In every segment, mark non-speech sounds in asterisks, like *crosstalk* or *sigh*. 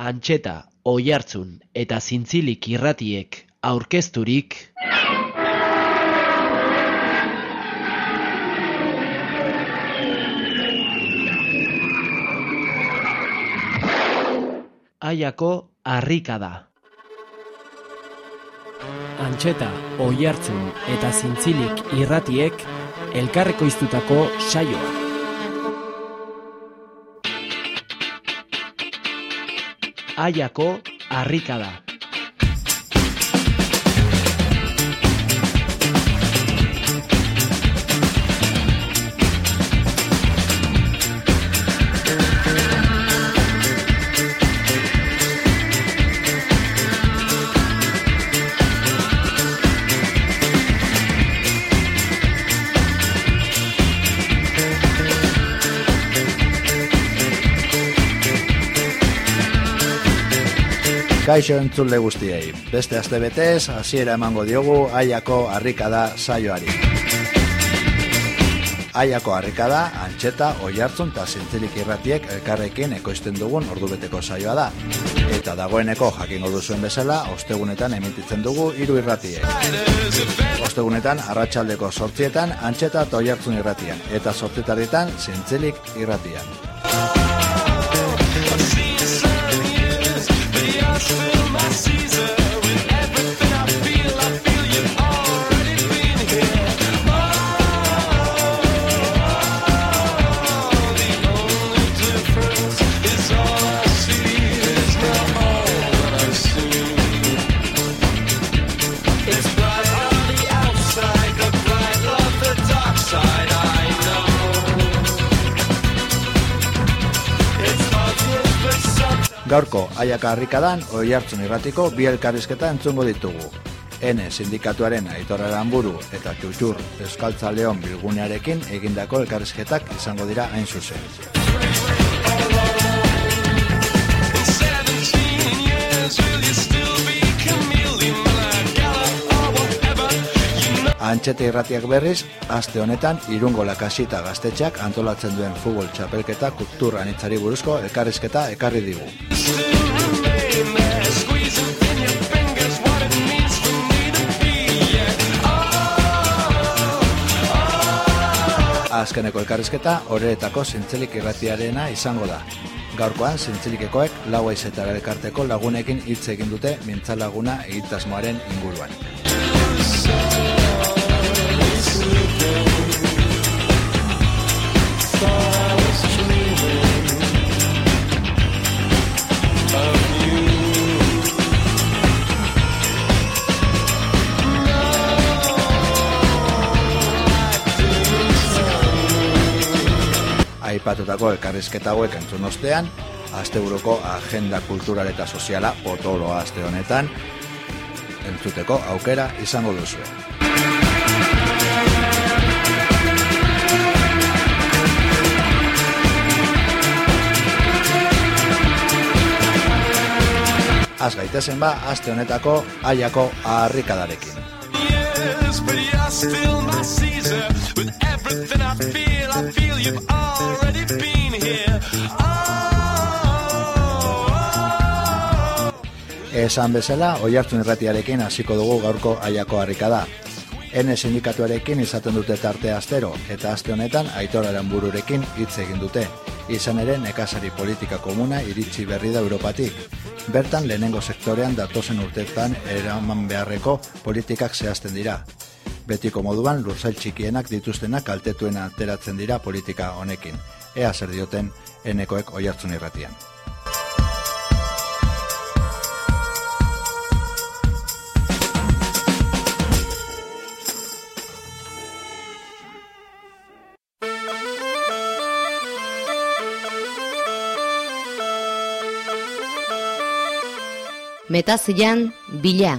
Antxeta, Oiartzun eta Zintzilik irratiek aurkezturik Aiako harrikada. Antxeta, Oiartzun eta Zintzilik irratiek elkarrekoiztutako saioa. Aiako harrikada. Kaixo entzule guztiei, beste aste betez, hasiera emango diogu Aiako harrikada saioari. Aiako harrikada, antxeta, oihartzun eta zintzilik irratiek elkarrekin ekoizten dugun ordubeteko saioa da. Eta dagoeneko jakingo duzuen bezala, ostegunetan emititzen dugu hiru irratiek. Ostegunetan, arratsaldeko sortzietan, antxeta eta oihartzun irratian, eta sortzitarritan, zintzilik irratian. Fill my season. Gaurko aiaka harrikadan, oi hartzun irratiko bi elkarrizketa entzungo ditugu. N sindikatuaren aitorraran buru eta txutxur eskaltza leon bilgunearekin egindako elkarrizketak izango dira hain zuzen. Antxete irratiak berriz, aste honetan irungo lakasita gaztetxeak antolatzen duen futbol txapelketa kultur anitzari buruzko elkarrizketa ekarri digu. Azkeneko elkarrizketa horretako zintzelik irratiarena izango da. Gaurkoan zintzilikekoek lau aizetara elkarteko lagunekin hitz egin dute mintzalaguna egitasmoaren inguruan. Aipatutako elkarrizketa hauek entzun ostean, asteburuko agenda kultural eta soziala potoloa aste honetan entzuteko aukera izango duzue. Az gaitezen ba, aste honetako aiako harrikadarekin. Yes, but you're still my Caesar With everything I feel, Been here Esan bezala, oi hartzun irratiarekin hasiko dugu gaurko aiako harrikada. N sindikatuarekin izaten dute tarte astero, eta aste honetan aitoraren bururekin hitz egin dute. Izan ere, nekazari politika komuna iritsi berri da Europatik. Bertan, lehenengo sektorean datozen urtetan eraman beharreko politikak zehazten dira. Betiko moduan, lurzail txikienak dituztenak kaltetuen ateratzen dira politika honekin. Ea zer dioten, enekoek oi hartzun irratian. Metazian, bila.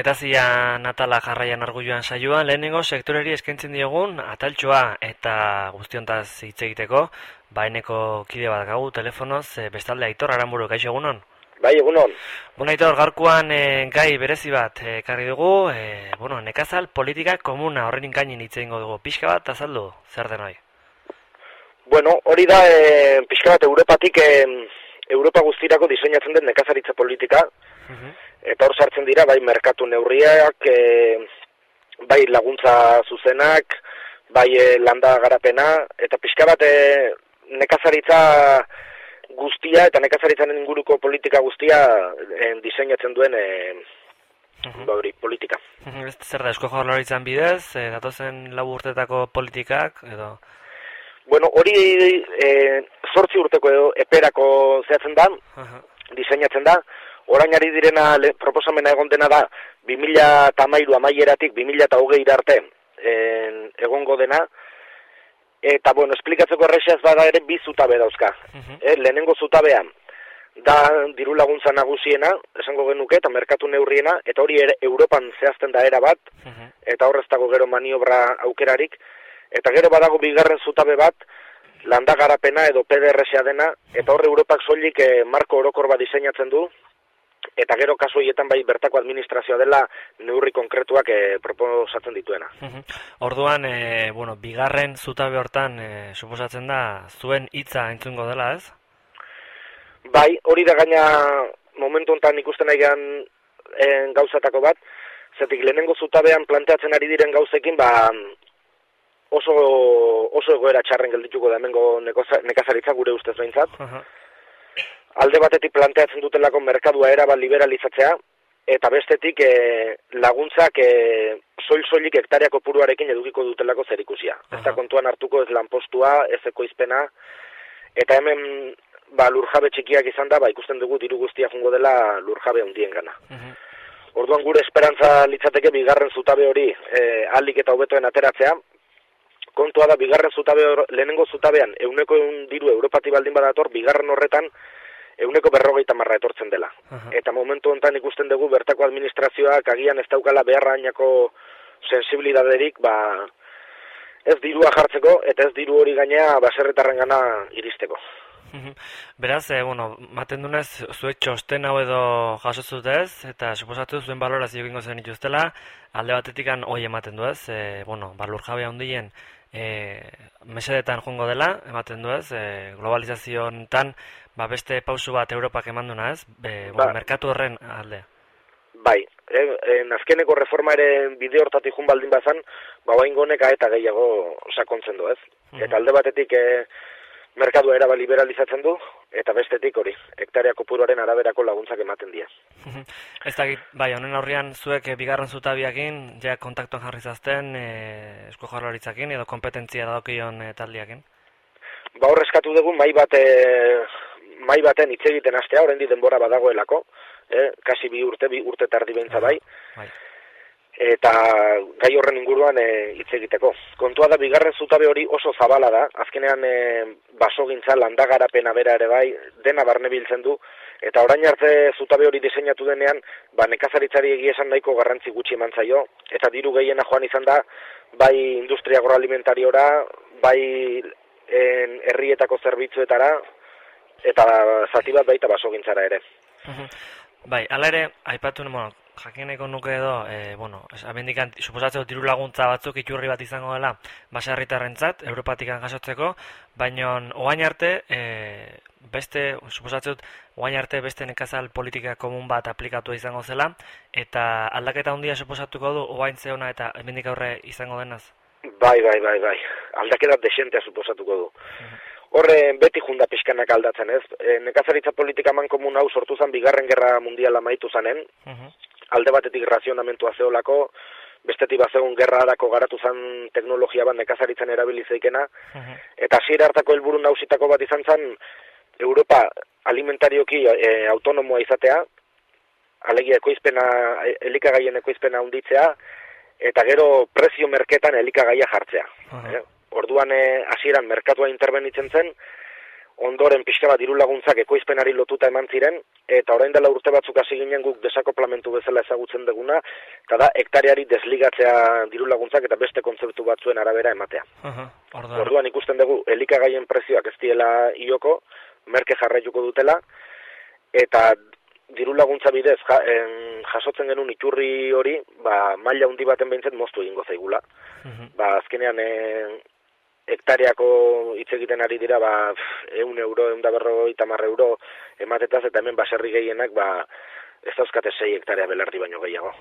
Metazia Natala jarraian argulloan saioan lehenengo sektoreri eskaintzen diogun ataltxoa eta guztiontaz hitz egiteko baineko kide bat gau telefonoz e, bestalde aitor aranburu gaixo egunon? Bai, egunon. Bueno, Aitor, gaurkoan e, gai berezi bat eh, ekarri dugu, e, bueno, nekazal politika komuna horren inkainin hitz egingo dugu. Pixka bat, azaldu, zer den hori? Bueno, hori da, e, pixka bat, Europatik, e, Europa guztirako diseinatzen den nekazaritza politika, Mhm. Eta hor sartzen dira, bai, merkatu neurriak, e, bai, laguntza zuzenak, bai, e, landa garapena, eta pixka bat, e, nekazaritza guztia, eta nekazaritzaren inguruko politika guztia e, diseinatzen duen, e, Mhm. ba, hori, politika. Zer da, esko jaurlaritzan bidez, e, datozen lau urtetako politikak, edo... Bueno, hori e, zortzi urteko edo eperako zehatzen da, Aha. diseinatzen da, orain ari direna le, proposamena egon dena da, 2000 tamairu amaieratik 2000 eta hogei arte en, egongo dena, eta bueno, esplikatzeko errexaz bada ere bi zutabe dauzka. Mhm. Eh, lehenengo zutabean, da diru laguntza nagusiena, esango genuke, eta merkatu neurriena, eta hori ere Europan zehazten da era bat, Mhm. eta horrez dago gero maniobra aukerarik, eta gero badago bigarren zutabe bat, landa garapena edo PDRSa dena, eta horre Europak soilik eh, marko orokor bat diseinatzen du, eta gero kasu horietan bai bertako administrazioa dela neurri konkretuak eh, proposatzen dituena. Orduan, e, bueno, bigarren zutabe hortan, e, suposatzen da, zuen hitza entzungo dela, ez? Bai, hori da gaina momentu honetan ikusten nahian gauzatako bat, zetik lehenengo zutabean planteatzen ari diren gauzekin, ba, oso, oso egoera txarren geldituko da hemengo nekazaritza gure ustez behintzat. Aha. Alde batetik planteatzen dutelako merkadua erabat liberalizatzea, eta bestetik e, laguntzak e, soil-soilik hektareako puruarekin edukiko dutelako zerikusia. Ez da kontuan hartuko ez lanpostua, ez ekoizpena, eta hemen ba, lurjabe txikiak izan da, ba, ikusten dugu diru guztia jungo dela lurjabe handien gana. Mhm. Orduan gure esperantza litzateke bigarren zutabe hori e, alik eta hobetoen ateratzea, kontua da bigarren zutabe hor, lehenengo zutabean euneko eun diru Europati baldin badator, bigarren horretan euneko berrogeita marra etortzen dela. Aha. Eta momentu honetan ikusten dugu bertako administrazioak agian ez daukala beharrainako sensibilidaderik, ba, ez dirua jartzeko eta ez diru hori gainea baserritarren gana iristeko. Beraz, e, bueno, maten dunez, zuek txosten hau edo jaso zutez, eta suposatu zuen balorazio egingo zen dituztela, alde batetikan hoi ematen du ez, e, bueno, balur jabe handien e, mesedetan joango dela, ematen du ez, e, globalizazio honetan, ba, beste pausu bat Europak eman duna ez, be, Ba. merkatu horren alde. Bai, eh, eh, azkeneko reforma ere bide hortatik jun baldin bazan, ba bain honek eta gehiago sakontzen du, ez? Mhm. Eta alde batetik eh, merkadua eraba liberalizatzen du, eta bestetik hori, hektaria kopuruaren araberako laguntzak ematen dira. Ez dakit, bai, honen aurrian zuek e, bigarren zutabiakin, ja kontaktuan jarri zazten, e, esko jaurlaritzakin edo kompetentzia dadokion e, taldiakin. Ba hor eskatu dugu mai bat eh, mai baten hitz egiten hastea, oraindik denbora badagoelako, eh, kasi bi urte, bi urte tardi beintza bai, Bai. Eta gai horren inguruan eh, hitz egiteko. Kontua da bigarren zutabe hori oso zabala da, azkenean e, basogintza landagarapena bera ere bai, dena barne biltzen du, eta orain arte zutabe hori diseinatu denean, ba nekazaritzari egia esan nahiko garrantzi gutxi eman zaio, eta diru gehiena joan izan da, bai industria agroalimentariora, bai en, herrietako zerbitzuetara, eta zati bat baita basogintzara ere. Mhm. Bai, ala ere, aipatu, bueno, jakineko nuke edo, e, bueno, amendikan, suposatzeko diru laguntza batzuk iturri bat izango dela baserritarrentzat, Europatikan jasotzeko, baino oain arte, e, beste, suposatzeko, oain arte beste nekazal politika komun bat aplikatu izango zela, eta aldaketa handia suposatuko du, oain zeona eta hemendik aurre izango denaz. Bai, bai, bai, bai. Aldaketa desentea suposatuko du. Horre beti junda pixkanak aldatzen, ez? E, nekazaritza politika man komun hau sortu zen bigarren gerra mundiala amaitu zanen, Mhm. Alde batetik razionamentua zeolako, bestetik bazegun gerrarako garatu zen teknologia bat nekazaritzan erabili zeikena, Mhm. eta hasiera hartako helburu nausitako bat izan zen Europa alimentarioki e, autonomoa izatea, alegia ekoizpena, e- elikagaien ekoizpena handitzea, eta gero prezio merketan elikagaia jartzea. Aha. Eh? Orduan eh, hasieran merkatua interbenitzen zen, ondoren pixka bat diru laguntzak ekoizpenari lotuta eman ziren, eta orain dela urte batzuk hasi ginen guk desakoplamentu bezala ezagutzen duguna, eta da hektareari desligatzea diru laguntzak eta beste kontzeptu batzuen arabera ematea. Aha. Orduan, Orduan ikusten dugu elikagaien prezioak ez diela ioko, merke jarraituko dutela, eta diru laguntza bidez ja, en, jasotzen genuen iturri hori, ba, maila handi baten behintzen moztu egingo zaigula. Mhm. Ba, azkenean e, hektareako hitz egiten ari dira, ba, eun euro, eun da berrogeita hamar euro ematetaz, eta hemen baserri gehienak, ba, ez dauzkate sei hektarea belardi baino gehiago.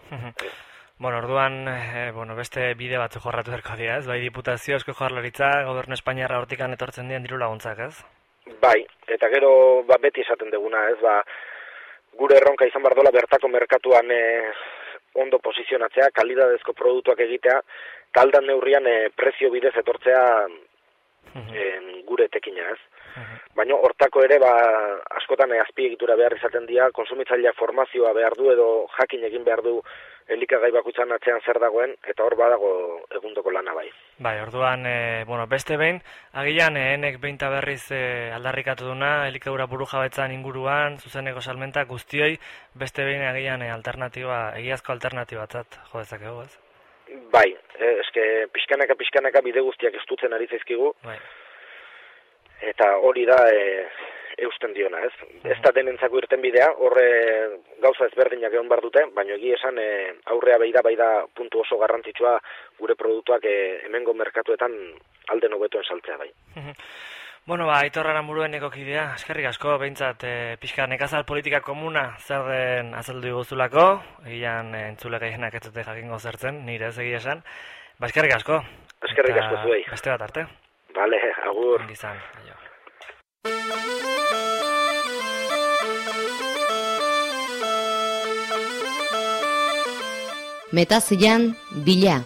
Bueno, orduan, eh, bueno, beste bide batzu jorratu berko dira, ez? Bai, diputazio, esko jaurlaritza, gobernu Espainiarra hortikan etortzen dien diru laguntzak, ez? Bai, eta gero ba, beti esaten duguna, ez, ba, gure erronka izan behar dola bertako merkatuan e, ondo posizionatzea, kalidadezko produktuak egitea, taldan neurrian e, prezio bidez etortzea Mhm. en, gure tekina, ez. Mhm. Baina hortako ere, ba, askotan e, azpiegitura behar izaten dira, konsumitzaileak formazioa behar du edo jakin egin behar du elikagai bakutzan atzean zer dagoen, eta hor badago egundoko lana bai. Bai, orduan, e, bueno, beste behin, agian eh, enek behinta berriz e, aldarrikatu duna, elikaura buru jabetzan inguruan, zuzeneko salmenta guztioi, beste behin agian e, alternatiba, egiazko alternatibatzat jo dezakegu, ez? Bai, eh, eske pixkanaka pixkanaka bide guztiak estutzen ari zaizkigu, Bai. eta hori da e, eusten diona, ez? Ez da denentzako irten bidea, horre gauza ezberdinak egon bar dute, baina egi esan e, aurrea beida baida puntu oso garrantzitsua gure produktuak e, hemengo merkatuetan alde nobetuen saltzea bai. *laughs* Bueno, ba, Aitor Aranburueneko kidea, eskerrik asko, behintzat, e, pixka nekazal politika komuna zer den azaldu diguzulako, egian e, entzule gehienak ez dute jakingo zertzen, nire ez egia esan. Ba, eskerrik asko. Eskerrik asko zuei. Beste bat arte. Vale, agur. Ongi izan, aio. Metazian bila.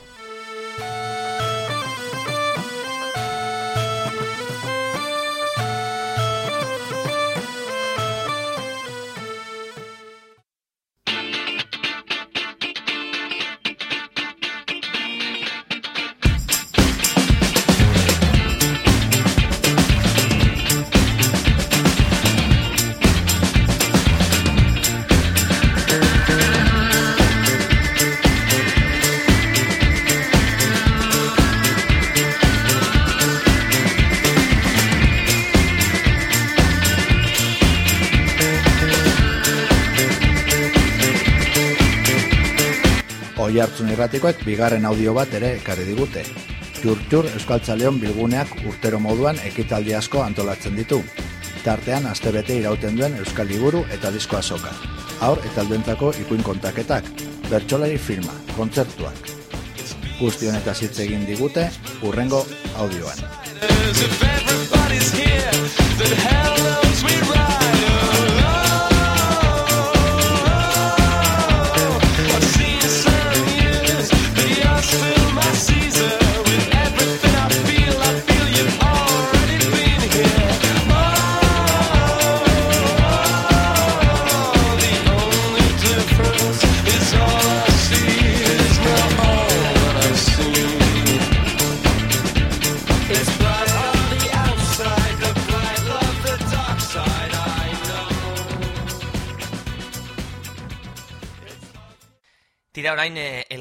Irratikoek bigarren audio bat ere ekarri digute. Txur-txur Euskaltzaleon bilguneak urtero moduan ekitaldi asko antolatzen ditu. Tartean astebete irauten duen Euskal Liburu eta disko azoka. Aur eta alduentzako ipuin kontaketak, bertsolari filma, kontzertuak. Guzti honetaz hitz egin digute urrengo audioan.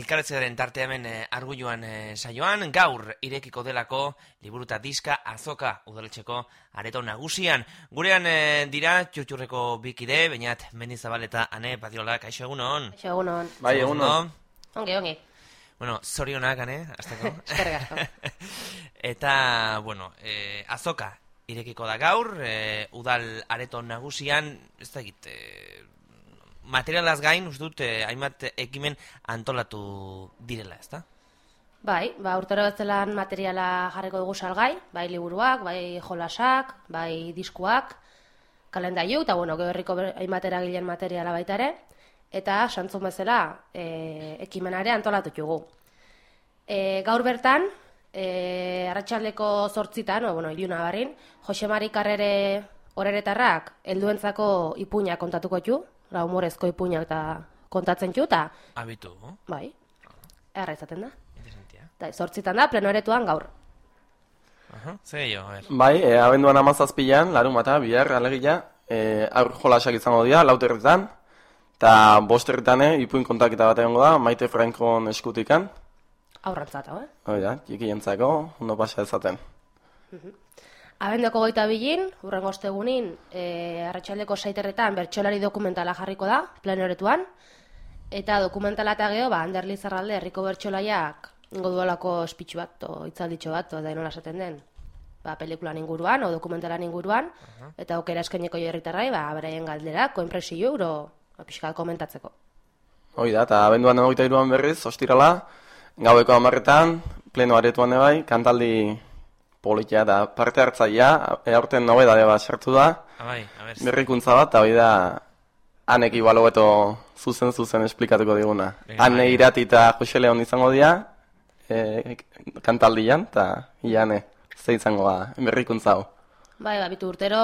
Elkarretzaren tarte hemen e, argulluan e, saioan, gaur irekiko delako liburuta diska azoka udaletxeko areto nagusian. Gurean e, dira txutxurreko bikide, bainat mendizabal eta ane patiola, kaixo egunon. Kaixo, egunon. Bai, egunon. Ongi, ongi. Bueno, zorionak, ane, azteko. *laughs* *laughs* Eta, bueno, e, azoka irekiko da gaur, e, udal areto nagusian, ez da egit, e, materialaz gain, uste dut, eh, hainbat ekimen antolatu direla, ezta? Bai, ba, urtero betzelan materiala jarriko dugu salgai, bai liburuak, bai jolasak, bai diskuak, kalendaiu, eta bueno, geberriko hainbat eragileen materiala baita ere, eta santzun bezala e, ekimenare antolatu dugu. E, gaur bertan, e, arratsaldeko zortzitan, o, bueno, iluna barrin, Jose Mari Karrere horeretarrak helduentzako ipuña kontatuko du, la humorezko ipuñak eta kontatzen du, eta Abitu, bai, erra izaten da. interesantia. Eta zortzitan da, plenoaretuan gaur. Aha, ze a ber. Bai, e, abenduan amazazpilan, larun bata, bihar, alegia, e, aur jolasak izango dira, lauterretan, eta bosterretan, e, ipuin kontaketa bat egongo da, Maite Frankon eskutikan, Aurrantzat, hau, eh? hoi da, txiki jentzako, ondo pasa ezaten. Abendeko goita bilin, urrengo ostegunin, e, arratsaldeko saiterretan bertsolari dokumentala jarriko da, plenoretuan. Eta dokumentala eta geho, ba, Ander Lizarralde, herriko bertsolaiak ingo duelako espitxu bat, o itzalditxo bat, o da nola esaten den. Ba, pelikulan inguruan, o dokumentalan inguruan, eta okera eskaineko herritarrai, ba, beraien galderak, koinpresio euro, ba, pixka komentatzeko. Hoi da, eta abenduan egoita iruan berriz, ostirala, gaueko amarretan, pleno aretuan ebai, kantaldi politia eta parte hartzaia, aurten nobedade bat sartu da, Abai, berrikuntza bat, hori da, hanek igual hobeto zuzen zuzen esplikatuko diguna. Venga, Hane bai. irati eta Jose Leon izango dira, e, kantaldian, eta iane, ze izango da, berrikuntza hau. Bai, ba, bitu urtero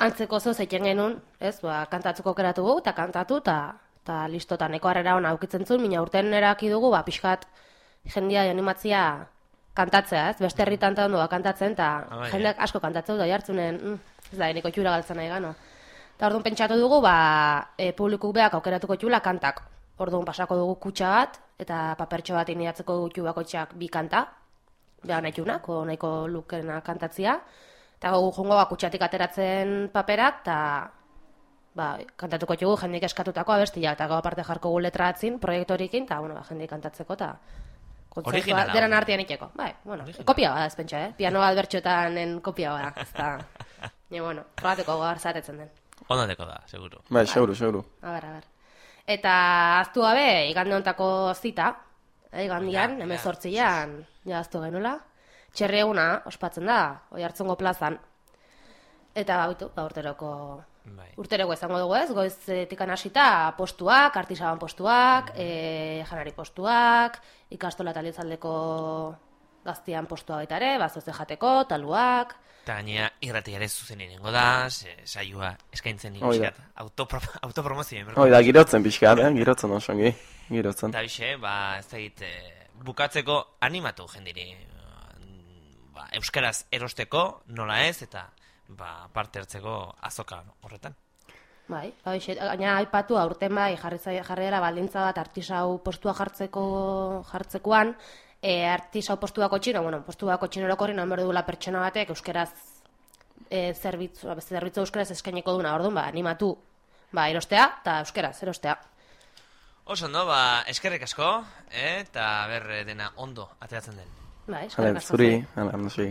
antzeko zo zeiten genuen, ez, ba, kantatzeko keratu gu, eta kantatu, eta ta listo, eta neko harrera hona aukitzen zuen, mina urten eraki dugu, ba, pixkat jendia animatzia kantatzea, ez, beste herritan eta ondo kantatzen, eta Ah, bai, jendeak asko kantatzeu da jartzunen, mm, ez da, niko txura galtzen nahi gano. Eta orduan pentsatu dugu, ba, e, publikuk beak aukeratuko txula kantak. Orduan pasako dugu kutsa bat, eta papertxo bat iniatzeko dugu bakotxak bi kanta, beha nahi txunak, o nahiko lukena kantatzia. Eta gu jongo ba, kutsatik ateratzen paperak, eta ba, kantatuko txugu jendik eskatutako abestia, eta gau aparte jarko gu letra atzin, proiektorikin, eta bueno, ba, jendik kantatzeko, eta kontzertua Originala, deran artean itxeko. Bai, bueno, Originala. kopia bada ez pentsa, eh? Piano bat bertxotanen kopia bada, ez *laughs* da... Ni, bueno, probateko gar zatetzen den. Ondateko da, seguru. Bai, seguru, seguru. A ber, a ber. Eta aztu gabe, igande hontako zita, eh, igandian, Ja, hemen ja, zortzian, ja aztu genuela, txerri eguna ospatzen da, oi hartzungo plazan. Eta bautu, ba, urteroko Bai. Urteroko izango dugu ez, goizetikan hasita postuak, artisaban postuak, e, janari postuak, ikastola talizaldeko gaztian postua baita ere, bazoze jateko, taluak, Eta gainera irrati ere zuzen irengo da, saioa eskaintzen da. ikuskat. Autopro, autopromozio. Hoi da, girotzen pixkat, eh? girotzen osongi, girotzen. Eta bixe, ba, ez da eh, bukatzeko animatu jendiri. Ba, euskaraz erosteko, nola ez, eta ba, parte hartzeko azoka horretan. Bai, bai, gaina aipatu aurten bai jarri zai- jarri dela baldintza bat artisau postua jartzeko jartzekoan, e, artisau postuako txino, bueno, postuako txino orokorri non behar dugula pertsona batek euskeraz e, zerbitzu, beste zerbitzu euskeraz eskainiko duna, orduan, ba, animatu, ba, erostea, eta euskeraz, erostea. Oso ondo, ba, eskerrik asko, eh, eta ber eh, dena ondo ateratzen den. Bai, eskerrik asko zuri, zuei.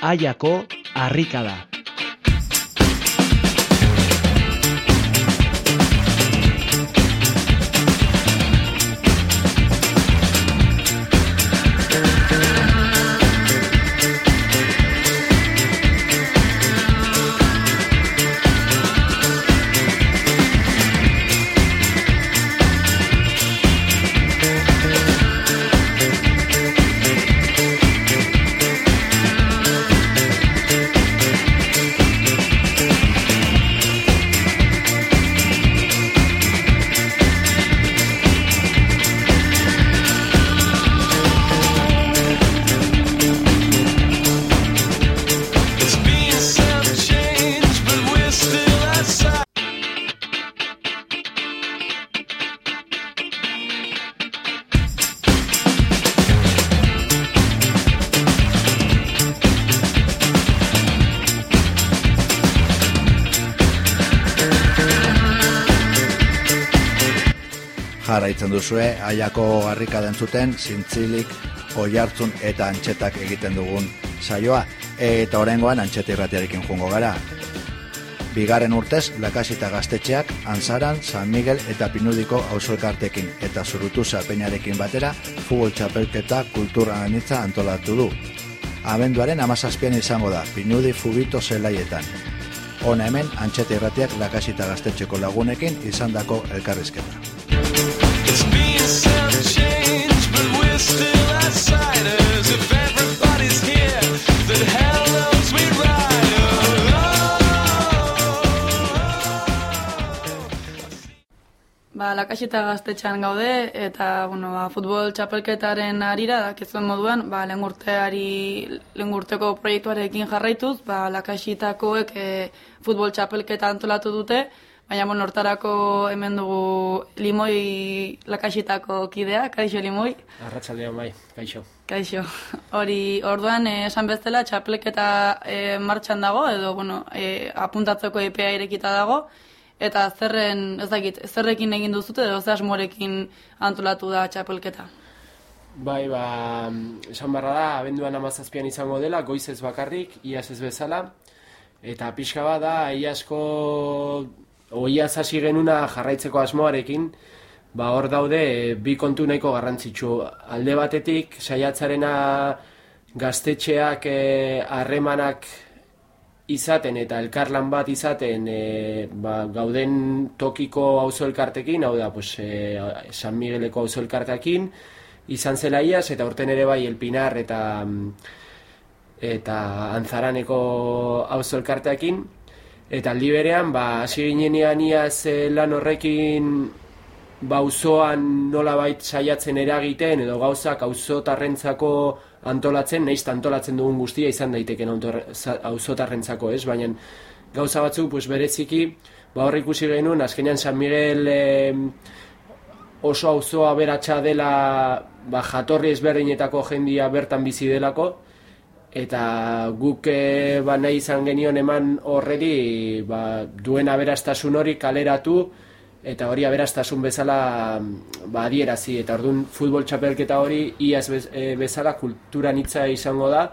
Aiako harrikada. Duzue, aiako garrika dentzuten, zintzilik, oihartzun eta antxetak egiten dugun saioa, eta orengoan antxeta irratiarekin jungo gara. Bigarren urtez, lakasita gaztetxeak, Anzaran, San Miguel eta Pinudiko auzoelkartekin eta zurutuza peñarekin batera, futbol txapelketa kultura anitza antolatu du. Abenduaren amazazpian izango da, Pinudi Fubito zelaietan. Hona hemen, antxeta irratiak lakasita gaztetxeko lagunekin izandako elkarrizketa. Lakasita gaztetxean gaude, eta, bueno, ba, futbol txapelketaren arira, dakizuen moduan, ba, lehen urteari, lehen urteko proiektuarekin jarraituz, ba, lakasitakoek e, futbol txapelketa antolatu dute, baina, bueno, hortarako hemen dugu limoi lakasitako kidea, kaixo limoi, Arratsaldean bai, kaixo. kaixo. Hori, orduan, eh, esan bezala, txapelketa eh, martxan dago, edo, bueno, eh, apuntatzeko epea irekita dago, eta zerren, ez dakit, zerrekin egin duzute, edo ze asmorekin antolatu da txapelketa. Bai, ba, esan barra da, abenduan amazazpian izango dela, goizez bakarrik, iaz ez bezala, eta pixka bat da, iasko, oiaz hasi genuna jarraitzeko asmoarekin, ba, hor daude, e, bi kontu nahiko garrantzitsu. Alde batetik, saiatzarena gaztetxeak e, harremanak izaten eta elkarlan bat izaten e, ba, gauden tokiko auzo elkartekin, hau da, pues, e, San Migueleko auzo elkartekin, izan zela iaz, eta urten ere bai Elpinar eta mm, eta Antzaraneko auzo elkarteekin, eta aldi berean, ba, hasi ginenean iaz e, lan horrekin bauzoan nolabait saiatzen eragiten edo gauzak auzotarrentzako antolatzen, eta antolatzen dugun guztia izan daiteken autor- za- auzotarrentzako, ez? Baina gauza batzuk pues bereziki ba hor ikusi genuen azkenean San Miguel eh, oso auzoa beratsa dela ba, jatorri ezberdinetako jendia bertan bizi delako eta guk eh, ba, nahi izan genion eman horreri ba, duen aberastasun hori kaleratu eta hori aberastasun bezala ba, adierazi eta ordun futbol txapelketa hori iaz e, bezala kulturan hitza izango da.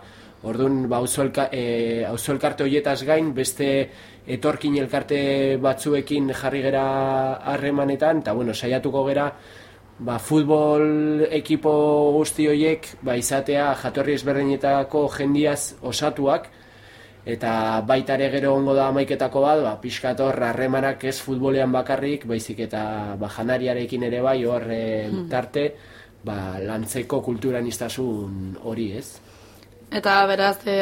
Orduan, ba, auzo e, elkarte horietaz gain, beste etorkin elkarte batzuekin jarri gera harremanetan, eta bueno, saiatuko gera, ba, futbol ekipo guzti horiek ba, izatea jatorri ezberdinetako jendiaz osatuak, eta baita ere gero ongo da amaiketako bat, ba, pixkator harremanak ez futbolean bakarrik, baizik eta ba, janariarekin ere bai hor Hmm. tarte, ba, lantzeko kulturanistasun hori ez. Eta beraz, e,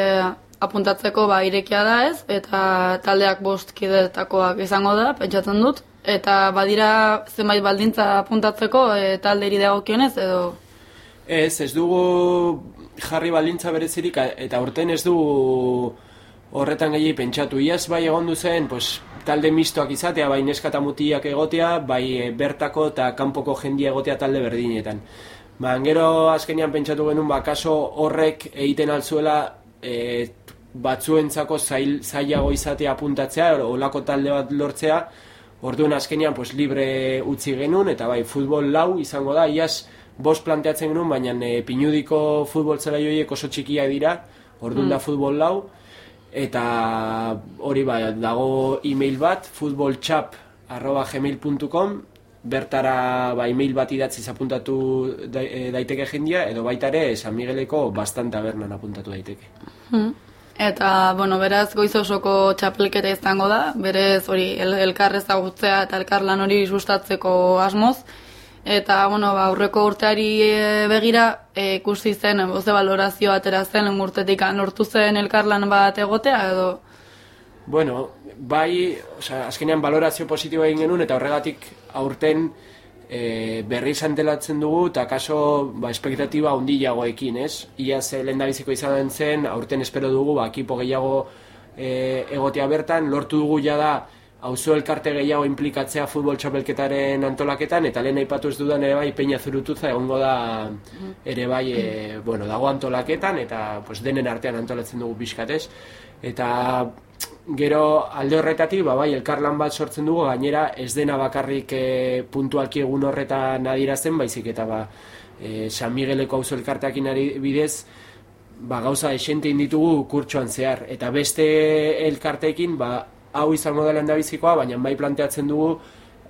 apuntatzeko ba, irekia da ez, eta taldeak bost kidetakoak izango da, pentsatzen dut. Eta badira zenbait baldintza apuntatzeko e, talderi dagokionez edo... Ez, ez dugu jarri baldintza berezirik eta urten ez du horretan gehi pentsatu. Iaz bai egon zen, pues, talde mistoak izatea, bai neska eta mutiak egotea, bai e, bertako eta kanpoko jendia egotea talde berdinetan. Ba, gero azkenean pentsatu genuen, ba, kaso horrek egiten altzuela e, batzuentzako zail, zailago izatea apuntatzea, olako talde bat lortzea, orduan azkenean pues, libre utzi genuen, eta bai, futbol lau izango da, iaz bost planteatzen genuen, baina e, pinudiko futbol zela joiek oso txikia dira, orduan Mm. da futbol lau, eta hori bai, dago e-mail bat, futboltxap.gmail.com bertara ba, e-mail bat idatziz apuntatu da, e, daiteke jendia, edo baita ere San Migueleko bastan tabernan apuntatu daiteke. Hmm. Eta, bueno, beraz goiz osoko txapelketa izango da, berez hori el, elkar ezagutzea eta elkar lan hori sustatzeko asmoz. Eta, bueno, ba, aurreko urteari e, begira e, ikusi zen, e, boze valorazio atera zen, urtetik lortu zen elkarlan bat egotea, edo... Bueno, bai, osea, azkenean valorazio positiboa egin genuen, eta horregatik aurten e, berri antelatzen dugu, eta kaso ba, espektatiba handiagoekin, ez? Iaz e, lehendabiziko izan zen, aurten espero dugu, ba, ekipo gehiago e, egotea bertan, lortu dugu jada auzo elkarte gehiago implikatzea futbol txapelketaren antolaketan, eta lehen aipatu ez dudan ere bai peina zurutuza egongo da ere bai, e, bueno, dago antolaketan, eta pues, denen artean antolatzen dugu pixkatez. Eta gero alde horretatik, ba, bai, elkarlan bat sortzen dugu, gainera ez dena bakarrik e, puntualki egun horretan adierazten, baizik eta ba, e, San Migueleko auzo elkarteakin ari bidez, ba, gauza esente ditugu kurtsoan zehar. Eta beste elkarteekin, ba, hau izango da lehendabizikoa, baina bai planteatzen dugu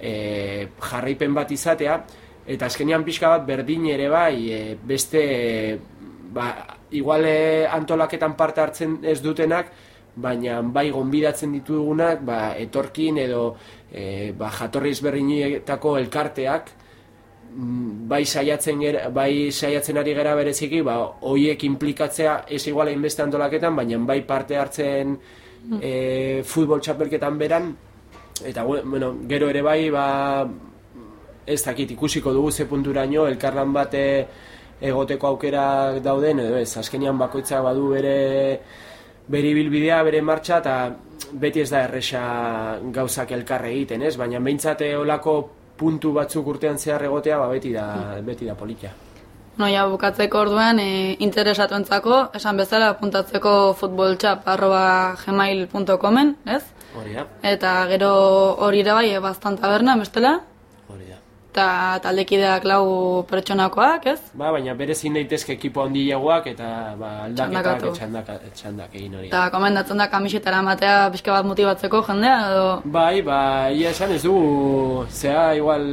e, jarraipen bat izatea, eta azkenean pixka bat berdin ere bai, e, beste, e, ba, igual e, antolaketan parte hartzen ez dutenak, baina bai gonbidatzen ditugunak, ba, etorkin edo e, ba, jatorri ezberdinetako elkarteak, mm, bai saiatzen bai saiatzen ari gera bereziki, ba hoiek inplikatzea ez iguala inbeste antolaketan, baina bai parte hartzen e, futbol txapelketan beran eta bueno, gero ere bai ba ez dakit ikusiko dugu ze punturaino elkarlan bate egoteko aukerak dauden edo ez, azkenian bakoitzak badu bere bere ibilbidea, bere martxa eta beti ez da erresa gauzak elkarre egiten, ez? Baina behintzat olako puntu batzuk urtean zehar egotea, ba beti da, beti da polita. Noia bukatzeko orduan e, interesatuentzako, esan bezala apuntatzeko futboltxap arroba gmail.comen, ez? Hori. Eta gero hori ere bai, bastan taberna, bestela? Eta taldekideak lau pertsonakoak, ez? Ba, baina berezin daitezke ekipo handiagoak eta ba, aldaketak Txandakatu. txandak, txandak egin hori. Eta komendatzen da kamisetara matea pixka bat motibatzeko jendea, edo... Bai, ba, ia esan ez dugu, zea igual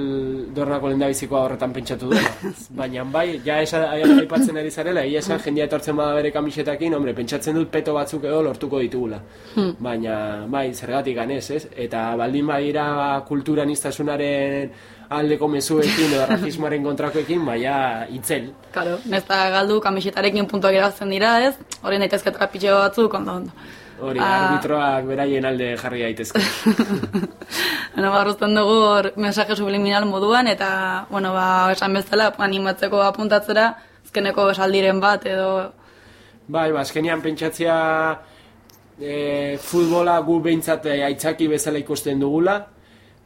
dornako lehendabizikoa horretan pentsatu du. *laughs* Baina bai, ja esan aipatzen ari zarela, ia esan jendea etortzen bada bere kamisetakin, hombre, pentsatzen dut peto batzuk edo lortuko ditugula. Hmm. Baina, bai, zergatik ganez, ez? Eta baldin badira kulturan iztasunaren aldeko mezuekin edo racismoaren kontrakoekin, baina itzel. Claro, nesta galdu kamisetarekin puntuak irabazten dira, ez? Horien daitezke trapitxo batzuk, ondo, ondo. Hori, Ah. arbitroak beraien alde jarri daitezke. *laughs* Bueno, barruzten dugu hor mensaje subliminal moduan, eta, bueno, ba, esan bezala, animatzeko apuntatzera, azkeneko esaldiren bat, edo... Bai, ba, azkenean pentsatzea e, futbola gu behintzat e, aitzaki bezala ikusten dugula.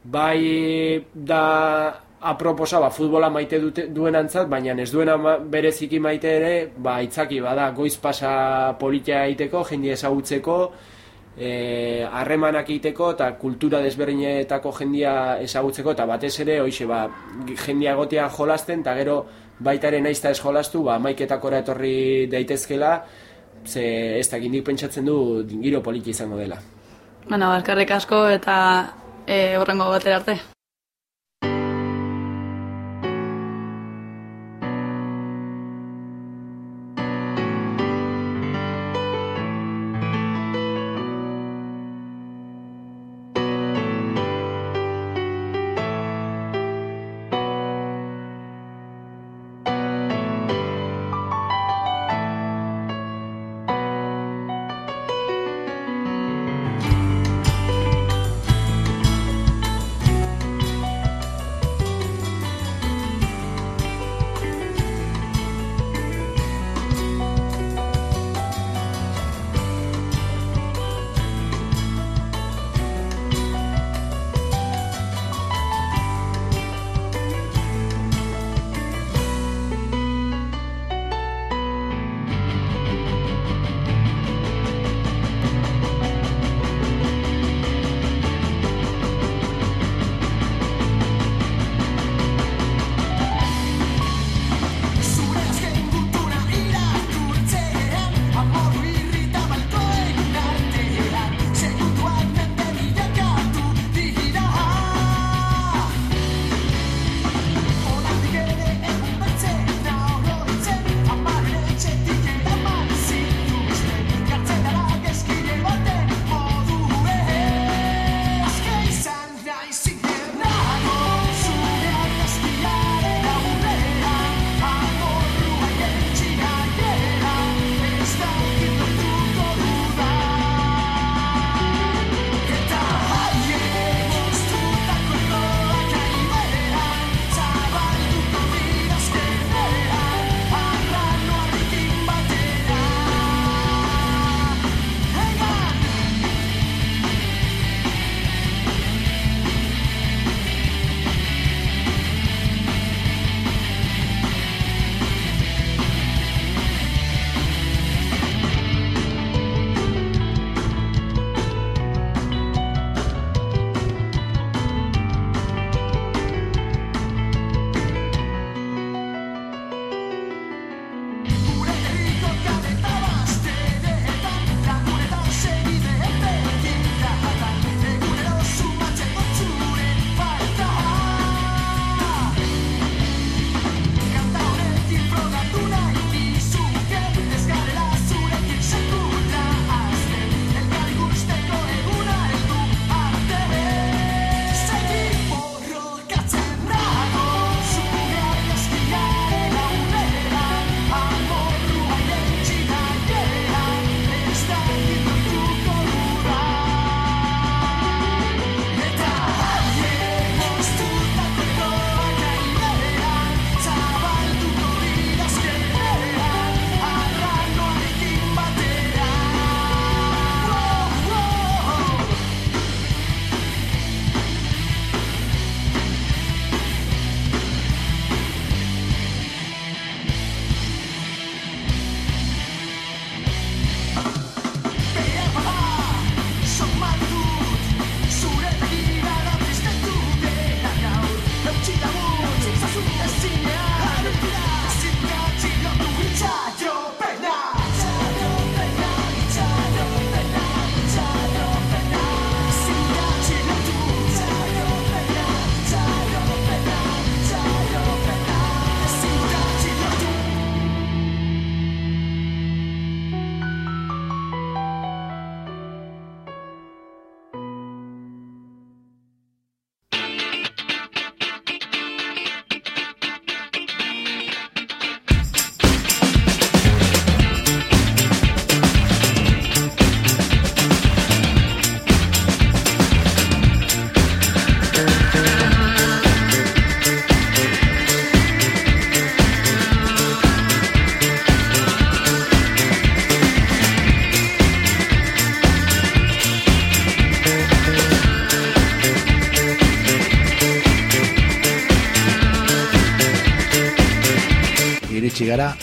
Bai da aproposa, ba, futbola maite dute, duen antzat, baina ez duena ma, bereziki maite ere, ba, aitzaki bada goiz pasa politia egiteko, jende ezagutzeko, e, harremanak egiteko eta kultura desberdinetako jendia ezagutzeko eta batez ere hoize ba jendia egotea jolasten eta gero baita ere naizta ez jolastu ba maiketakora etorri daitezkela ze ez nik pentsatzen du giro poliki izango dela. Bueno, elkarrik asko eta e, horrengo batera arte.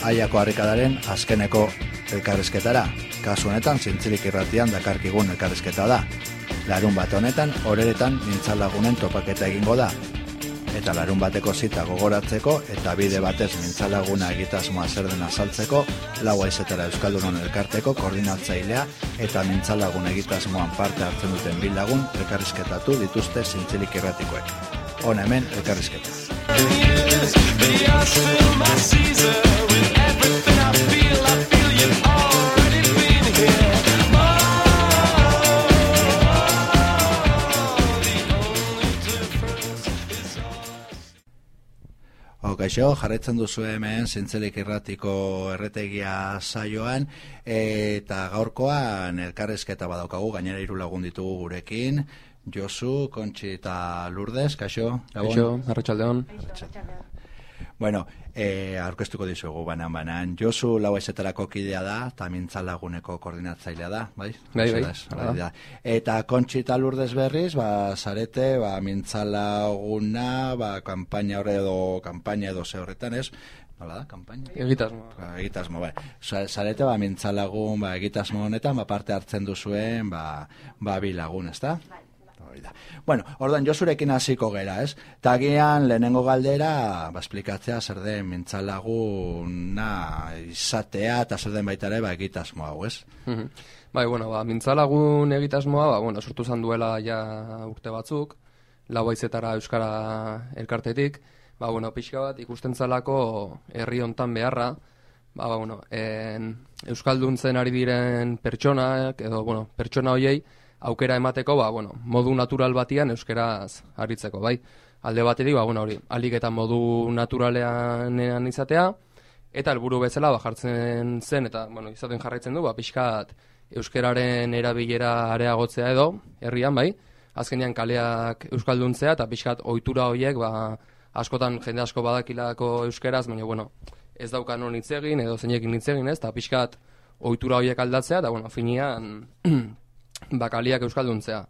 Aiako harrikadaren azkeneko elkarrezketara. Kasu honetan zintzilik irratian dakarkigun elkarrezketa da. Larun bat honetan, horeretan mintzalagunen topaketa egingo da. Eta larun bateko zita gogoratzeko eta bide batez mintzalaguna egitasmoa zer den azaltzeko, lau aizetara Euskaldunon elkarteko koordinatzailea eta mintzalagun egitasmoan parte hartzen duten bi lagun elkarrizketatu dituzte zintzilik irratikoek. Hona hemen elkarrizketa. But you're still my Caesar. With everything kaixo, jarraitzen duzu hemen zintzelik irratiko erretegia saioan eta gaurkoan elkarrezketa badaukagu gainera hiru lagun ditugu gurekin Josu, Kontxi eta Lourdes, kaixo, Gabon? Kaixo, arratsaldeon. Bueno, e, aurkeztuko dizugu banan banan. Josu lau esetarako kidea da, eta mintzalaguneko koordinatzailea da, bai? Bai, bai, da, da. da. Eta Kontxi eta Lourdes berriz, ba, zarete, ba, mintzalaguna, ba, kanpaina horre edo, kanpaina edo ze horretan, ez? Nola da, kanpaina? Egitasmo. Ba, egitasmo, bai. Zarete, ba, mintzalagun, ba, egitasmo honetan, ba, parte hartzen duzuen, ba, ba, bi lagun, ezta? Hori da. Bueno, ordan Josurekin hasiko gera, ez? Tagian lehenengo galdera, ba, esplikatzea zer den mintzalaguna izatea eta zer den baita ere ba, egitasmo hau, ez? Mhm. Bai, bueno, ba, mintzalagun egitasmoa, ba, bueno, sortu zan duela ja urte batzuk, lau haizetara euskara elkartetik, ba, bueno, pixka bat ikusten zalako herri hontan beharra, ba, ba, bueno, en, euskalduntzen ari diren pertsonak, edo, bueno, pertsona hoiei, aukera emateko, ba, bueno, modu natural batian euskeraz aritzeko, bai. Alde batetik, ba, bueno, hori, alik eta modu naturalean izatea, eta helburu bezala ba, jartzen zen, eta, bueno, izaten jarraitzen du, ba, pixkat euskeraren erabilera areagotzea edo, herrian, bai, azkenean kaleak euskalduntzea, eta pixkat ohitura horiek, ba, askotan jende asko badakilako euskeraz, baina, bueno, ez daukan non hitz egin, edo zeinekin hitz egin, ez, eta pixkat ohitura horiek aldatzea, eta, bueno, finian, *clears throat* bakaliak euskalduntzea.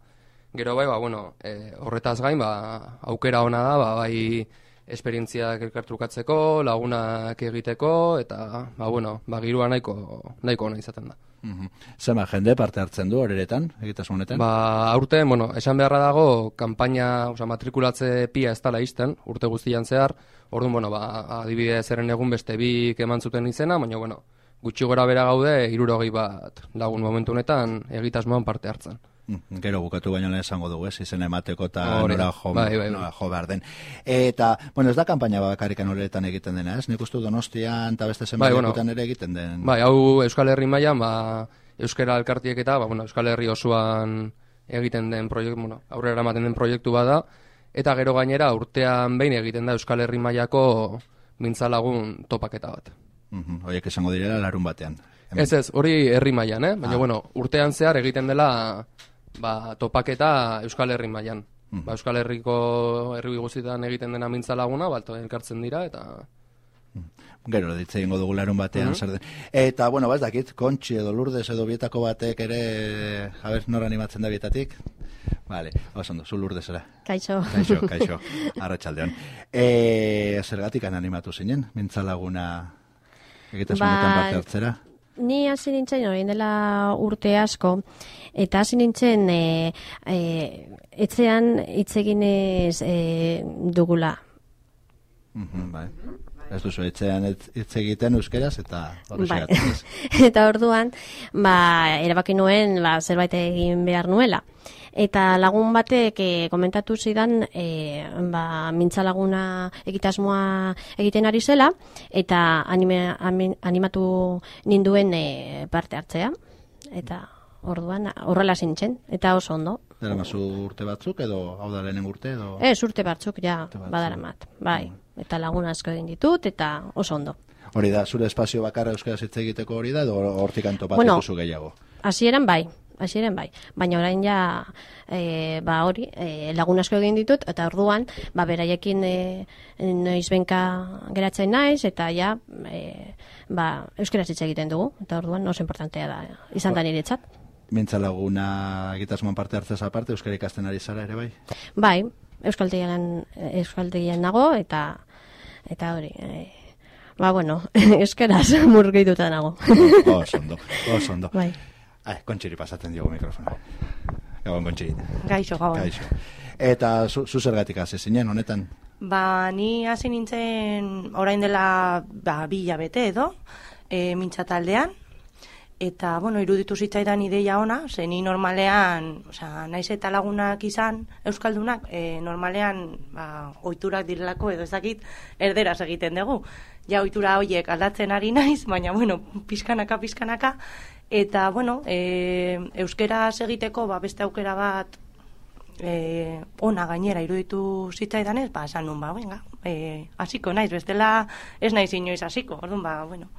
Gero bai, ba, bueno, e, horretaz gain, ba, aukera ona da, ba, bai esperientziak elkartrukatzeko, lagunak egiteko, eta, ba, bueno, ba, girua nahiko, nahiko ona izaten da. Mhm. Zema jende parte hartzen du horeretan, egitasmo honetan? Ba, aurten, bueno, esan beharra dago, kanpaina, oza, matrikulatze pia ez dala izten, urte guztian zehar, orduan, bueno, ba, adibidez eren egun beste bik eman zuten izena, baina, bueno, gutxi gora bera gaude, irurogei bat lagun momentu honetan egitasmoan parte hartzen. Mm, Gero bukatu baino lehen esango dugu, ez, izen emateko eta nora jo, Bai, bai, bai. nora jo behar den. Eta, bueno, ez da kanpaina bakarrikan horretan egiten dena, ez? Nik uste donostian eta beste zenbait Bai, bueno. ere egiten den. Bai, hau Euskal Herri mailan ba, Euskara elkartiek eta, ba, bueno, Euskal Herri osoan egiten den proiektu, bueno, aurrera eramaten den proiektu bada, eta gero gainera urtean behin egiten da Euskal Herri mailako mintzalagun topaketa bat. Mhm, Horiek esango direla larun batean. Hemen. Ez ez, hori herri mailan, eh? Baina, Ah. bueno, urtean zehar egiten dela ba, topaketa Euskal Herri mailan. Mhm. Ba, Euskal Herriko herri guztietan egiten dena mintzalaguna, ba, elkartzen dira, eta Gero, ditze egingo dugu larun batean, Mhm. zer den. Eta, bueno, ba, ez dakit, kontxi edo lurdes edo bietako batek ere, a ber, nora animatzen da bietatik? Vale, ondo, zu lurdesera. Kaixo. Kaixo, kaixo, *laughs* arratsaldeon. E, zergatik animatu zinen, mintzalaguna egitasmonetan Ba, parte hartzera? Ni hasi nintzen orain dela urte asko, eta hasi nintzen e, e, etzean hitz eginez e, dugula. Mhm, bai. Ez duzu etxean hitz egiten euskeraz eta Bai. *laughs* eta orduan, ba, erabaki nuen ba, zerbait egin behar nuela. Eta lagun batek e, komentatu zidan e, ba, mintzalaguna egitasmoa egiten ari zela, eta anime, animatu ninduen e, parte hartzea. Eta orduan horrela zintzen, eta oso ondo. Dara mazu urte batzuk edo hau da lehenen urte edo... Ez urte batzuk, ja, batzuk. badaramat. Bai, eta lagun asko egin ditut, eta oso ondo. Hori da, zure espazio bakarra euskaraz hitz egiteko hori da, edo hortik antopatu Bueno, gehiago? Hasieran bai, hasieran bai. Baina orain ja e, ba hori, e, lagun asko egin ditut eta orduan ba beraiekin e, noiz benka geratzen naiz eta ja e, ba euskaraz hitz egiten dugu eta orduan oso importantea da izan da niretzat. Mintzalaguna egitasmoan parte hartzez aparte, euskara ikasten ari zara ere bai? Bai, euskaltegian euskaltegian nago eta eta hori, e, Ba, bueno, *laughs* euskaraz murgituta nago. Oso ondo, oso ondo. Bai. Ai, kontxiri pasatzen diogu mikrofonoa. Gabon, kontxiri. Gaixo, gabon. Gaixo. Eta zu, zu zergatik hasi zinen honetan? Ba, ni hasi nintzen orain dela ba, bi hilabete edo, e, mintza taldean, eta, bueno, iruditu zitzaidan ideia ona, ze ni normalean, osea, naiz eta lagunak izan, euskaldunak, e, normalean, ba, oiturak direlako edo ez dakit, erderaz egiten dugu. Ja, oitura horiek aldatzen ari naiz, *laughs* baina, bueno, pizkanaka, pizkanaka, eta, bueno, e, euskeraz egiteko, ba, beste aukera bat, e, ona gainera iruditu zitzaidanez, ba, esan nun, ba, venga, e, hasiko naiz, bestela ez naiz inoiz hasiko, orduan, ba, bueno,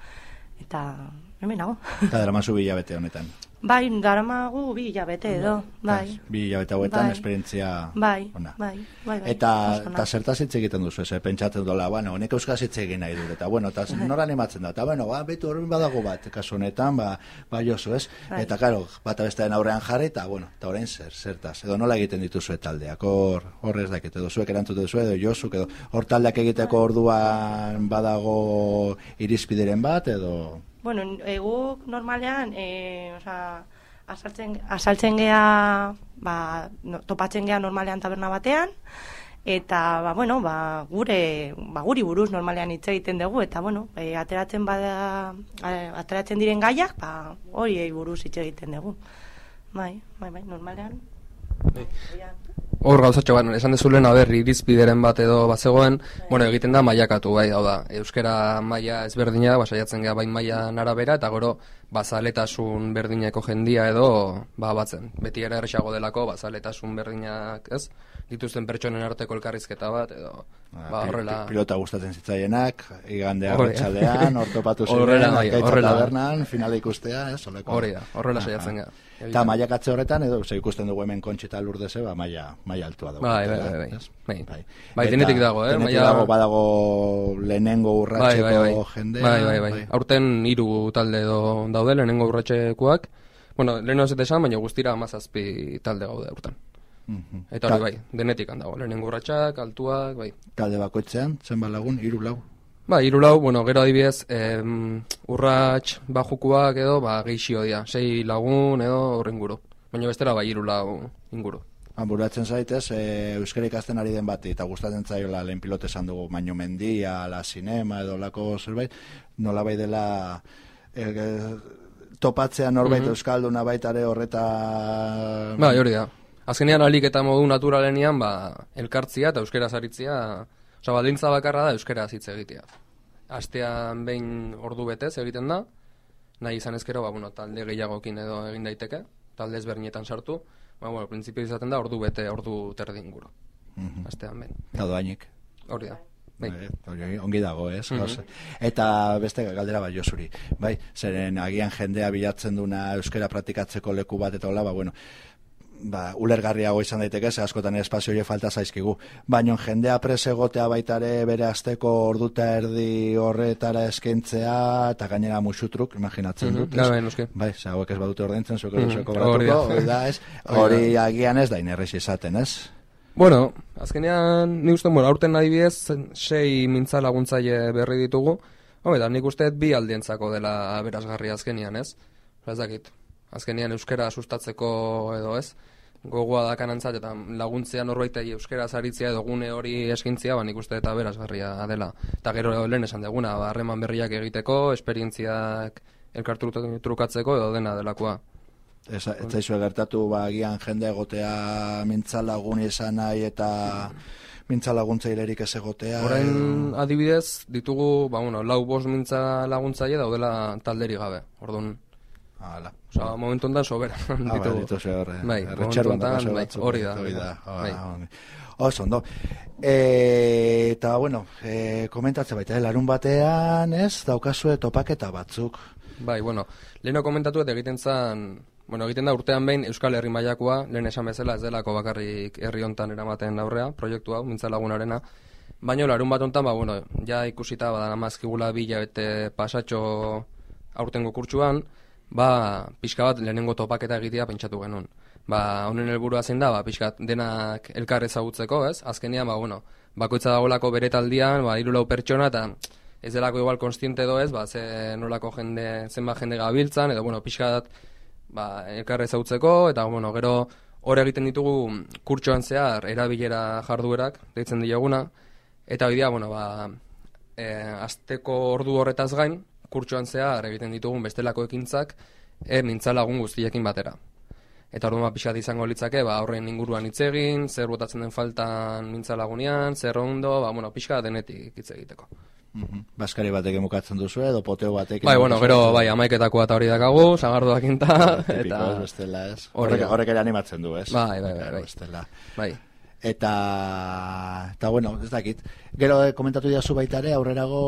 eta hemen nago. Eta dara mazu bilabete honetan. Bai, daramagu bi hilabete edo, bai. Bi hilabete hauetan Bai. esperientzia Bai, ona. bai, bai, bai. Eta, eta zertaz hitz egiten duzu, ez, pentsatzen dola, bueno, honek euskaz hitz egin nahi dut, eta, bueno, eta nora animatzen da, eta, bueno, ba, betu horren badago bat, kasu honetan, ba, ba jozu, ez? Bai. Eta, karo, bata bestearen aurrean jarri, eta, bueno, eta orain zer, zertaz, edo nola egiten dituzue taldeak, hor, hor ez dakit, edo zuek erantzute duzu, edo jozuk, edo hor taldeak egiteko orduan badago irizpideren bat, edo... Bueno, e, guk normalean, e, osea, azaltzen, azaltzen gea, ba, no, topatzen gea normalean taberna batean, eta, ba, bueno, ba, gure, ba, guri buruz normalean hitz egiten dugu, eta, bueno, e, ateratzen bada, ateratzen diren gaiak, ba, hori buruz hitz egiten dugu. Bai, bai, bai, normalean. Hor gauzatxo bat, esan dezulen, haber, irizpideren bat edo bat zegoen, bueno, egiten da mailakatu, bai, hau da, euskera maila ezberdina, basaiatzen geha bain mailan arabera, eta gero, bazaletasun berdineko jendia edo, ba, batzen. Beti ere erresago delako, bazaletasun berdinak, ez? Dituzten pertsonen arteko elkarrizketa bat, edo, ba, Pi- horrela... pi- Pilota gustatzen zitzaienak, igande arratsaldean, ortopatu *laughs* ziren, Horrela, bai, horrela. tabernan, finala ikustea, ez, oleko. Hori da, horrela Aha. saiatzen gara. Eta mailakatze horretan, edo, ze ikusten dugu hemen kontxita lurdeze, ba, maila, maila altua dago. Bai, bai, bai, bai. Bai. Bai. Bai, Eta denetik dago, eh, maila- dago, badago lehenengo urratxeko bai, jendea. Bai, bai, bai. Aurten hiru talde edo daude lehenengo urratxekoak. Bueno, lehen ez esan, baina guztira amazazpi talde gaude aurten. Mhm. Eta hori bai, denetik handago. Lehenengo urratxak, altuak, bai. Talde bakoitzean, zenbat lagun, hiru lau. Ba, hiru lau, bueno, gero adibidez, em, urrats bajukuak edo, ba, geixio dira. Sei lagun edo horren inguru. Baina bestela, bai, hiru lau inguru. Amburatzen zaitez, e, euskara ikasten ari den bati, eta gustatzen zaiola lehen pilote esan dugu, baino mendia, la cinema edo lako zerbait, nolabai dela e, e, topatzea norbait Mhm. euskalduna baitare horreta... Bai, hori da. Azkenean alik eta modu naturalenean, ba, elkartzia eta euskera zaritzia, oza, baldintza bakarra da euskera hitz egitea. Astean behin ordu betez egiten da, nahi izan ezkero, ba, bueno, talde gehiagokin edo egin daiteke, talde ezberdinetan sartu, ba, bueno, printzipio izaten da ordu bete, ordu terdi inguru. Mhm. Astean behin. Eta doainik. Hori da. Bai. Bai, ongi dago, ez? Mhm. Gauz. Eta beste galdera bat josuri. Bai, zeren agian jendea bilatzen duna euskera praktikatzeko leku bat eta hola, ba, bueno, ba, ulergarriago izan daiteke, ze askotan espazio hori falta zaizkigu. Baina jendea pres egotea baitare bere asteko orduta erdi horretara eskentzea, eta gainera musutruk, imaginatzen Mhm, dut. bai, bai, noski. Bai, ze hauek ez badute ordaintzen, zuek Mhm, mm -hmm. hori da. hori da, ez? Da. Hori agian ez da inerrez izaten, ez? Bueno, azkenean, ni uste, bueno, aurten adibidez, sei mintza laguntzaile berri ditugu, eta nik uste bi aldientzako dela berazgarri azkenian, ez? Ez dakit, azkenian euskera sustatzeko edo ez, gogoa dakanantzat eta laguntzea norbaitai euskera zaritzea edo gune hori eskintzia, ba nik uste eta berazgarria dela. Eta gero lehen esan deguna, ba, harreman berriak egiteko, esperientziak elkartu trukatzeko edo dena delakoa. Ez, ez zaizue gertatu, ba, agian jende egotea mintzalagun izan nahi eta mintzalaguntzailerik ez egotea. Orain adibidez ditugu, ba, bueno, lau bost mintza laguntzaile daudela talderi gabe. Orduan, Hala. Osa, momentu honetan sobera Ah, bai, ditugu. dituzue hor, eh, bai, momentu daukazue bai, hori da. hori da, bai. ah. Oso, ondo. E, eta, bueno, e, komentatze baita, eh, larun batean, ez, daukazue topaketa batzuk. Bai, bueno, leheno komentatu eta egiten zan, bueno, egiten da urtean behin Euskal Herri mailakoa, lehen esan bezala ez delako bakarrik herri hontan eramaten aurrea, proiektu hau, mintza lagunarena. Baina larun bat hontan, ba, bueno, ja ikusita badan amazkigula bila bete pasatxo aurtengo kurtsuan, ba, pixka bat lehenengo topaketa egitea pentsatu genuen. Ba, honen helburua zein da, ba, pixkat denak elkar ezagutzeko, ez? Azkenean, ba, bueno, bakoitza dagoelako bere taldian, ba, hiru lau pertsona, eta ez delako igual konstiente edo ez, ba, ze nolako jende, zenbat jende gabiltzan, edo, bueno, pixkat, ba, elkarre zautzeko, eta, bueno, gero hor egiten ditugu kurtsoan zehar erabilera jarduerak, deitzen dieguna, eta hoi dia, bueno, ba, e, azteko ordu horretaz gain, kurtsoan zehar egiten ditugun bestelako ekintzak, e, mintzalagun guztiekin batera. Eta orduan ba, pixkat izango litzake, ba, horren inguruan hitz egin, zer botatzen den faltan mintzalagunean, zer ondo, ba, bueno, pixka denetik hitz egiteko. Mhm. Baskari batek emukatzen duzu edo poteo batek Bai, bueno, gero, bai, amaiketakoa eta hori dakagu, sagardoak inta, *laughs* Tipiko, eta... bestela, ez? Horrek, horrek ere animatzen du, ez? Bai, bai, bai, bai. Bestela. Bai. Eta, eta bueno, ez dakit. Gero eh, komentatu diazu baita ere, aurrerago,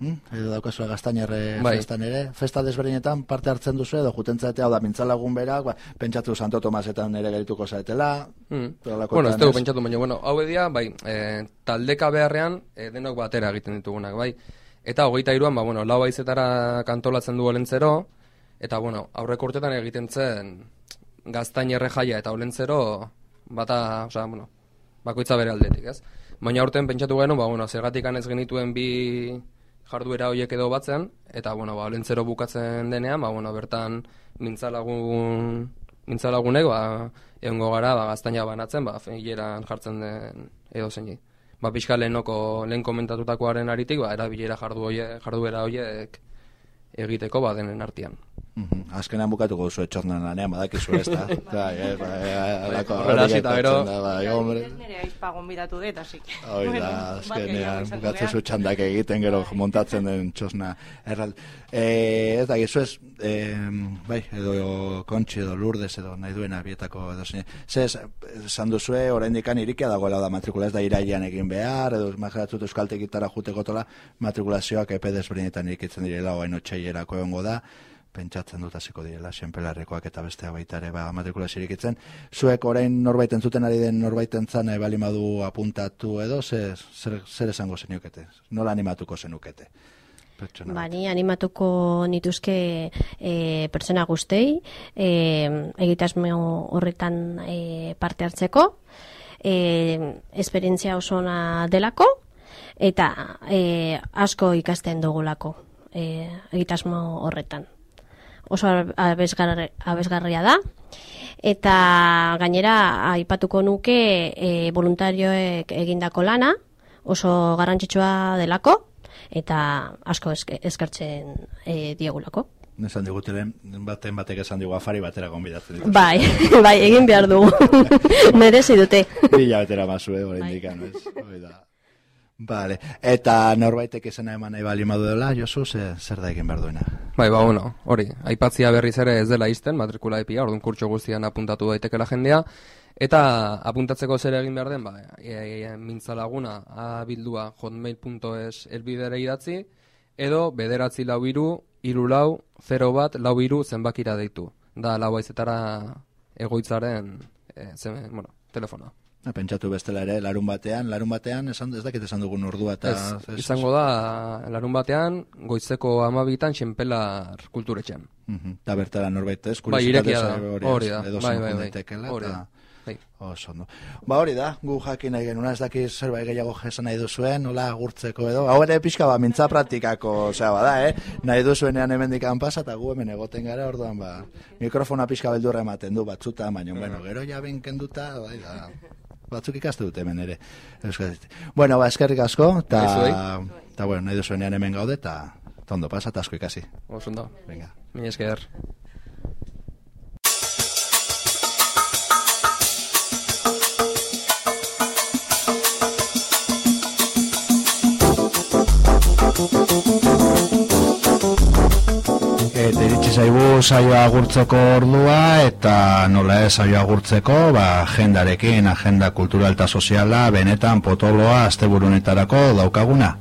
hm? edo daukazua gaztainerre Bai. festan ere, festa desberdinetan parte hartzen duzu edo juten zaete, hau da, mintzalagun berak, ba, pentsatu Santo Tomasetan ere gerituko zaetela, Mm. Bueno, ez dugu pentsatu, baina, bueno, hau edia, bai, e, taldeka beharrean, e, denok batera egiten ditugunak, bai. Eta hogeita iruan, ba, bueno, lau baizetara kantolatzen du olentzero, eta, bueno, aurreko urtetan egiten zen gaztain jaia eta olentzero, bata, osea, bueno, bakoitza bere aldetik, ez? Baina aurten pentsatu genuen, ba, bueno, zergatik ez genituen bi jarduera horiek edo batzen, eta, bueno, ba, olentzero bukatzen denean, ba, bueno, bertan mintzalagun mintzalagunek, ba, egongo gara, ba, gaztaina banatzen, ba, hileran jartzen den edo zeini. Ba, pixka lehenoko, lehen komentatutakoaren aritik, ba, erabilera jardu hoie, jarduera horiek egiteko, ba, denen artean. Mhm. Azkenean bukatuko duzu etxornan lanean, badakizu ez da. *laughs* Bai, eh, bai, halako Horrela gero- gertatzen da, bai, hombre. Nire aizpa gonbidatu dut, así que... Hoi Bueno, da, azkenean, bukatzen zu txandak egiten gero montatzen den txosna erral. E, ez da, gizu ez, e, bai, edo kontxi edo lurdes edo nahi duena bietako edo zein. Ze, esan duzue, oraindik irikia dagoela da matrikula, ez da irailean egin behar, edo imaginatzut euskaltegitara juteko tola, matrikulazioak epe desberdinetan irikitzen direla, oain otxaierako egongo da, pentsatzen dut hasiko direla, senpelarrekoak eta besteak baita ere ba, matrikulazio irikitzen. Zuek orain norbait entzuten ari den norbaiten zan e, balimadu apuntatu edo, zer, zer, zer esango zenukete? Nola animatuko zenukete? Pertsona. Ba, ni animatuko nituzke e, pertsona guztei, e, egitasmo horretan e, parte hartzeko, e, esperientzia oso ona delako, eta e, asko ikasten dugulako e, egitasmo horretan. Oso abesgarri, abesgarria da, eta gainera aipatuko nuke e, voluntarioek egindako lana, oso garrantzitsua delako, eta asko eske- eskertzen e, diegulako. Esan digutelen, baten batek esan digu afari batera gonbidatzen ditu. Bai, bai, egin behar dugu. *laughs* Merezi dute. Bila betera mazue, hori indikan, ez? Hoi da. Vale. Eta norbaitek izena eman nahi bali dela, Josu, ze, zer da egin behar duena? Bai, ba, bueno, hori, aipatzia berriz ere ez dela izten, matrikula epia, orduan kurtso guztian apuntatu daitekela jendea, eta apuntatzeko zer egin behar den, ba, e, e, mintzalaguna abildua hotmail.es elbidera idatzi, edo bederatzi lau iru, iru lau, 0 bat, lau iru zenbakira deitu. Da, lau aizetara egoitzaren, e, zen, bueno, telefonoa. Na, pentsatu bestela ere, larun batean, larun batean, esan, ez dakit esan dugun ordua eta... Ez, izango da, larun batean, goizeko amabitan xenpelar kulturetxean. Mhm. Da bertara norbait ez, Bai, irekia da, hori da, edo bai, bai, bai, hori da, bai. Oso ondo. Ba hori da, gu jakin nahi genuna, ez dakit zerbait gehiago esan nahi duzuen, nola agurtzeko edo. Hau ere pixka ba, mintza praktikako, osea, bada, eh? Nahi duzuenean hemendikan pasa, eta gu hemen egoten gara, orduan, ba, mikrofona pixka beldurra ematen du batzuta, baina, bueno, gero ja ben kenduta, bai, da, batzuk ikaste dute hemen ere. Euskaraz. Bueno, ba, eskerrik asko, eta, eta, bueno, nahi duzuenean hemen gaude, eta, ondo pasa, asko ikasi. Oso ondo. Venga. Mila esker. Eta iritsi zaigu saioa agurtzeko ordua eta nola ez saioa agurtzeko, ba agendarekin, agenda kultural eta soziala benetan potoloa asteburunetarako daukaguna.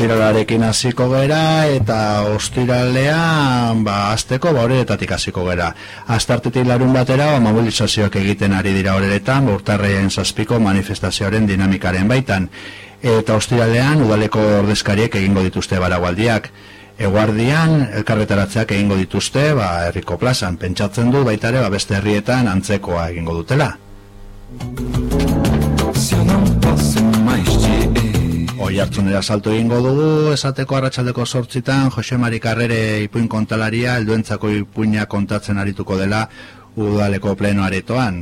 Ostiralarekin hasiko gera eta ostiralean ba asteko ba horretatik hasiko gera. Astartetik larun batera ba, mobilizazioak egiten ari dira horretan, ba, urtarrean zazpiko manifestazioaren dinamikaren baitan. Eta ostiralean udaleko ordezkariek egingo dituzte baragualdiak. Eguardian, elkarretaratzeak egingo dituzte, ba, herriko plazan, pentsatzen du baita ere, ba, beste herrietan antzekoa egingo dutela. Oi hartzunera salto egingo dugu, esateko arratsaldeko sortzitan, Jose Mari Carrere ipuin kontalaria, helduentzako ipuina kontatzen arituko dela udaleko pleno aretoan.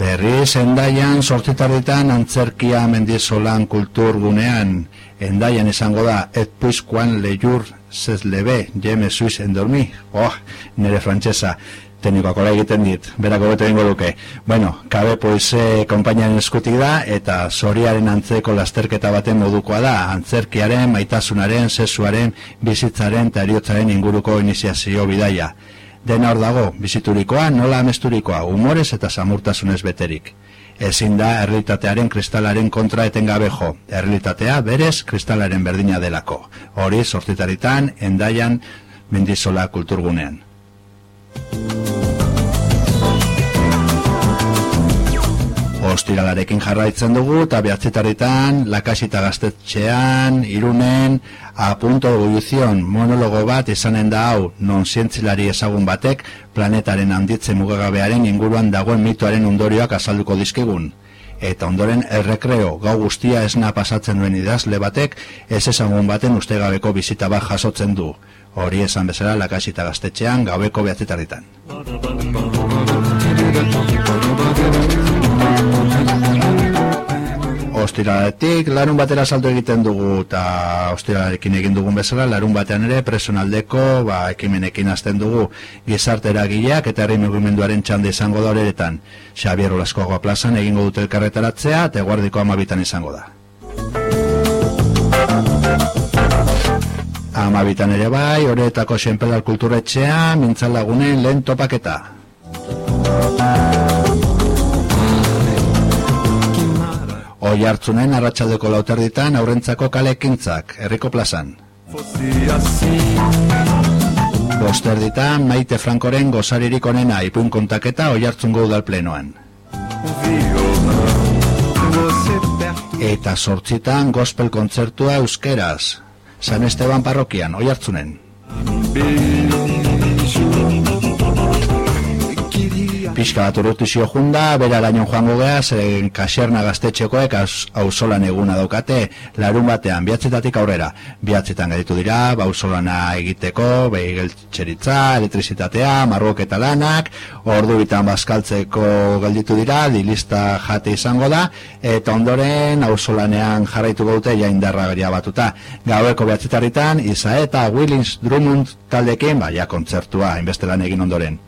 Berriz, endaian, sortzitarritan, antzerkia mendizolan kulturgunean, endaian izango da, et puizkoan lejur zezlebe, jeme suiz endormi, oh, nire frantsesa, teknikoak hola egiten dit, berako bete egingo duke. Bueno, kabe poize konpainiaren eskutik da, eta zoriaren antzeko lasterketa baten modukoa da, antzerkiaren, maitasunaren, sesuaren, bizitzaren eta eriotzaren inguruko iniziazio bidaia. Dena hor dago, biziturikoa, nola amesturikoa, humorez eta samurtasunez beterik. Ezin da errealitatearen kristalaren kontra etengabe jo. Errealitatea berez kristalaren berdina delako. Hori sortitaritan, endaian, mendizola kulturgunean. Ostiralarekin jarraitzen dugu eta behatzetaritan, lakasita gaztetxean, irunen, a punto de ebullizion monologo bat izanen da hau, non zientzilari ezagun batek planetaren handitze mugagabearen inguruan dagoen mitoaren ondorioak azalduko dizkigun. Eta ondoren errekreo gau guztia esna pasatzen duen idazle batek ez ezagun baten ustegabeko bizita bat jasotzen du. Hori esan bezala lakasita gaztetxean gaueko behatzetaritan. Ostiraletik larun batera salto egiten dugu eta ostiralekin egin dugun bezala larun batean ere personaldeko ba, ekimenekin hasten dugu gizarte eragileak eta herri mugimenduaren txande izango da horretan. Xabier Olaskoagoa plazan egingo dute elkarretaratzea eta guardiko amabitan izango da. Amabitan ere bai, horretako senpedal kulturetxea, mintzal lagunen lehen topaketa. Oi hartzunen arratsaldeko lauterditan aurrentzako kalekintzak, herriko plazan. Bosterditan Maite Frankoren gozaririk onena ipuin kontaketa oi hartzungo udal plenoan. Eta sortzitan gospel kontzertua euskeraz. San Esteban parrokian, oi hartzunen. Pixka bat urrutizio junda, bera laino joango geha, zeren kaserna gaztetxekoek auzolan eguna daukate, larun batean, bihatzetatik aurrera. Bihatzetan gaditu dira, bauzolana egiteko, behi geltxeritza, elektrizitatea, marrok lanak, ordu bitan bazkaltzeko gelditu dira, dilista jate izango da, eta ondoren auzolanean jarraituko dute jaindarra beria batuta. Gaueko bihatzetarritan, Isa eta Willins Drummond taldekin, baina kontzertua, hainbeste lan egin ondoren.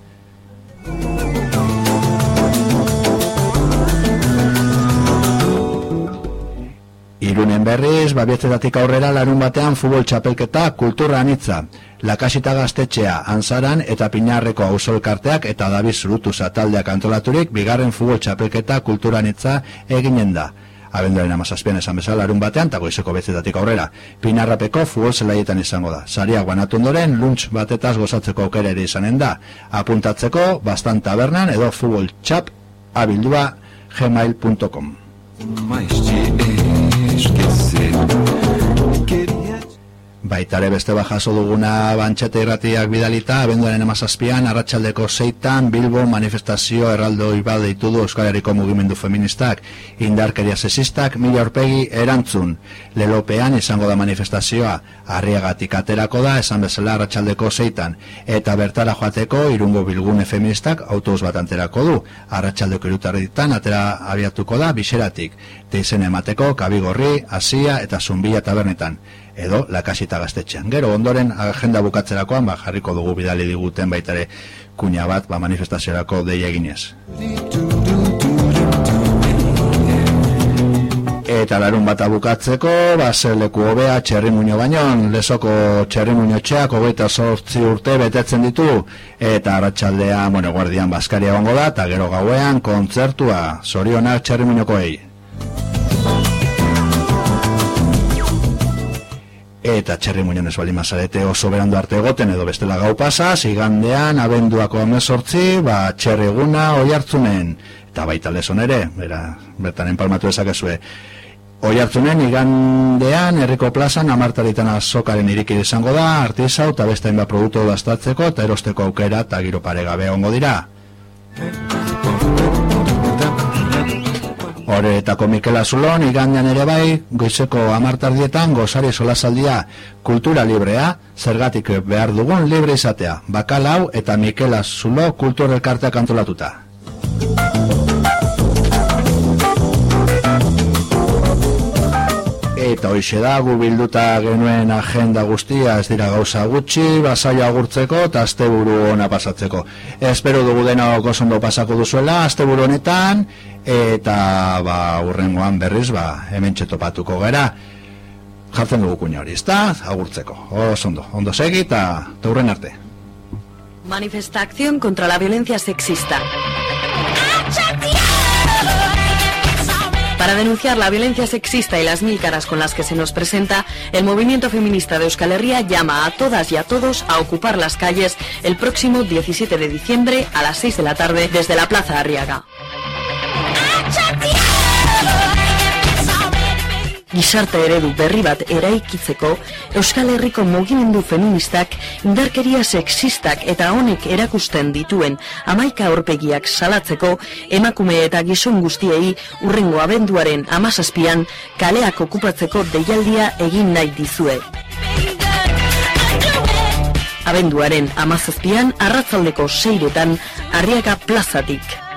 Irunen berriz, babietzetatik aurrera larun batean futbol txapelketa kultura anitza. Lakasita gaztetxea, anzaran eta pinarreko ausolkarteak eta dabiz zurutuza taldeak antolaturik bigarren futbol txapelketa kultura anitza eginen da. Abenduaren amazazpian esan bezala larun batean, eta goizeko betzetatik aurrera. Pinarrapeko futbol zelaietan izango da. Saria guanatu ondoren, lunch batetaz gozatzeko aukera ere izanen da. Apuntatzeko, bastan tabernan edo futbol txap abildua gmail.com. Baitare beste bat jaso duguna bantxete irratiak bidalita, abenduaren emazazpian, arratsaldeko zeitan, Bilbo manifestazio erraldo ibal deitu du Euskal Herriko mugimendu feministak, indarkeria sesistak, mila orpegi erantzun. Lelopean izango da manifestazioa, arriagatik aterako da, esan bezala arratsaldeko zeitan, eta bertara joateko irungo bilgune feministak autobus bat anterako du. Arratsaldeko irutarritan atera abiatuko da, biseratik, teizen emateko, kabigorri, asia eta zumbila tabernetan edo lakasita gaztetxean. Gero ondoren agenda bukatzerakoan ba, jarriko dugu bidali diguten baitare kuña bat ba, manifestaziorako deia eginez. Eta larun bat bukatzeko, ba, leku hobea txerri muño bainon, lesoko txerri muño txeak, hogeita sortzi urte betetzen ditu, eta arratsaldean, bueno, guardian baskaria gongo da, eta gero gauean, kontzertua, zorionak txerri muñokoei. Eta txerri muñon ez bali mazarete oso berandu arte egoten edo bestela gau pasa, zigandean, abenduako amesortzi, ba, txerri eguna oi hartzunen. eta baita lezon ere, bera, bertan enpalmatu ezakezue. Oi hartzunen, igandean, herriko plazan, amartaritan azokaren iriki izango da, artizau eta beste hainbat produktu dastatzeko eta erosteko aukera eta giro paregabe ongo dira. Horretako Mikel Azulon, igandean ere bai, goizeko amartardietan gozari solasaldia kultura librea, zergatik behar dugun libre izatea, bakalau eta Mikel Azulo kultur elkarteak antolatuta. Eta hoxe da, gu genuen agenda guztia ez dira gauza gutxi, basaia agurtzeko eta asteburu ona pasatzeko. Espero dugu dena gozondo pasako duzuela, asteburu honetan, eta. Osondo, ondo segi arte. Manifesta acción contra la violencia sexista. Para denunciar la violencia sexista y las mil caras con las que se nos presenta, el movimiento feminista de Euskal Herria llama a todas y a todos a ocupar las calles el próximo 17 de diciembre a las 6 de la tarde desde la Plaza Arriaga. Gizarte eredu berri bat eraikitzeko, Euskal Herriko mugimendu feministak indarkeria sexistak eta honek erakusten dituen amaika aurpegiak salatzeko emakume eta gizon guztiei urrengo abenduaren amazazpian kaleak okupatzeko deialdia egin nahi dizue. Abenduaren amazazpian arratzaldeko seiretan Arriaga plazatik.